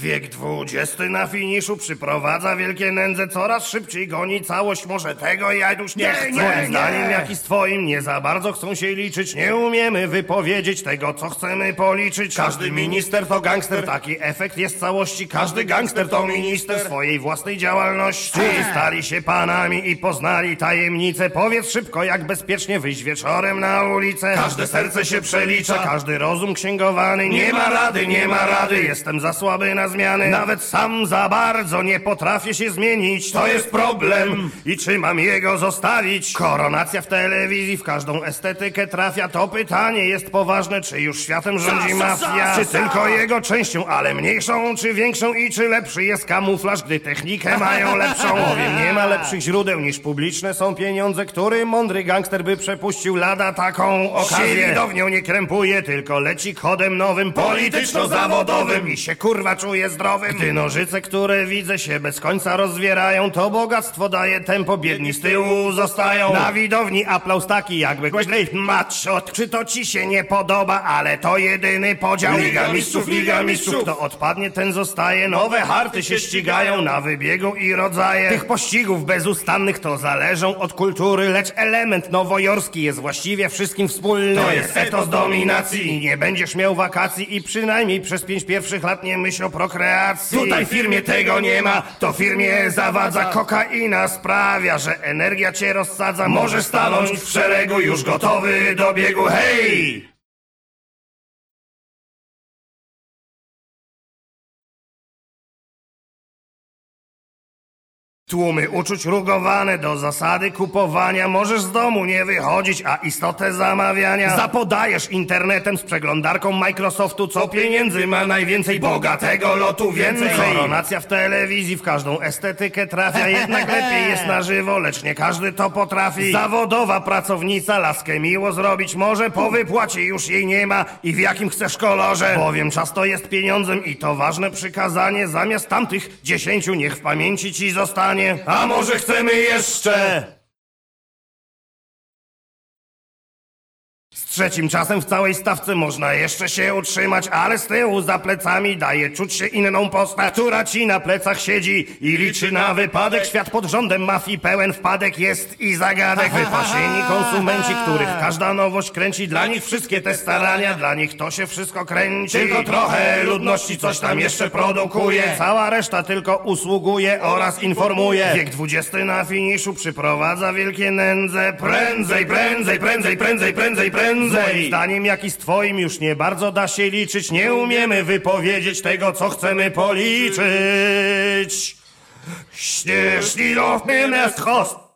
Wiek dwudziesty na finiszu przyprowadza wielkie nędze, coraz szybciej goni całość, może tego ja już nie, Nie, chcę. Moim nie. zdaniem jak i z twoim nie za bardzo chcą się liczyć, nie umiemy wypowiedzieć tego, co chcemy policzyć. Każdy minister to gangster, taki efekt jest całości, każdy gangster to minister swojej własnej działalności. Stali się panami i poznali tajemnice, powiedz szybko, jak bezpiecznie wyjść wieczorem na ulicę. Każde serce się przelicza, każdy rozum księgowany, nie ma rady, nie ma rady, jestem za słaby na zmiany, nawet sam za bardzo nie potrafię się zmienić, to jest problem. I czy mam jego zostawić? Koronacja w telewizji w każdą estetykę trafia, to pytanie jest poważne, czy już światem rządzi mafia, czy tylko jego częścią, ale mniejszą czy większą? I czy lepszy jest kamuflaż, gdy technikę mają lepszą. Powiem, nie ma lepszych źródeł niż publiczne są pieniądze, który mądry gangster by przepuścił lada taką okazję. Widownią nie krępuje, tylko leci kodem nowym, polityczno-zawodowym. I się kurwa czuje zdrowym. Gdy nożyce, które widzę się bez końca rozwierają, to bogactwo daje tempo, biedni z tyłu zostają. Na widowni aplauz taki jakby głośniej macho, czy to ci się nie podoba, ale to jedyny podział. Liga mistrzów, liga mistrzów, kto odpadnie ten zostaje, nowe harty się ścigają na wybiegu i rodzaje. Tych pościgów bezustannych to zależą od kultury, lecz element nowojorski jest właściwie wszystkim wspólny. To jest etos dominacji nie będziesz miał wakacji i przynajmniej przez pięć pierwszych lat nie myśl o prokreacji. Tutaj firmie tego nie ma, to firmie zawadza kokaina sprawia, że energia cię rozsadza. Możesz stanąć w szeregu już gotowy do biegu, hej! Tłumy uczuć rugowane do zasady kupowania. Możesz z domu nie wychodzić, a istotę zamawiania Zapodajesz internetem z przeglądarką Microsoftu Co pieniędzy ma najwięcej bogatego lotu więcej. Koronacja w telewizji w każdą estetykę trafia. Jednak lepiej jest na żywo, lecz nie każdy to potrafi. Zawodowa pracownica laskę miło zrobić może Po wypłacie już jej nie ma. I w jakim chcesz kolorze? Bowiem czas to jest pieniądzem i to ważne przykazanie. Zamiast tamtych dziesięciu niech w pamięci ci zostanie A może chcemy jeszcze trzecim czasem w całej stawce można jeszcze się utrzymać, ale z tyłu za plecami daje czuć się inną postać, która ci na plecach siedzi i liczy na wypadek. Świat pod rządem mafii pełen wpadek jest i zagadek. Wypasieni konsumenci, których każda nowość kręci, dla nich wszystkie te starania, dla nich to się wszystko kręci. Tylko trochę ludności coś tam jeszcze produkuje, cała reszta tylko usługuje oraz informuje. Wiek dwudziesty na finiszu przyprowadza wielkie nędze. Prędzej, prędzej, prędzej, prędzej, prędzej, prędzej. Moim zdaniem, jak i z twoim już nie bardzo da się liczyć. Nie umiemy wypowiedzieć tego, co chcemy policzyć. Śnieżni lofny nest host.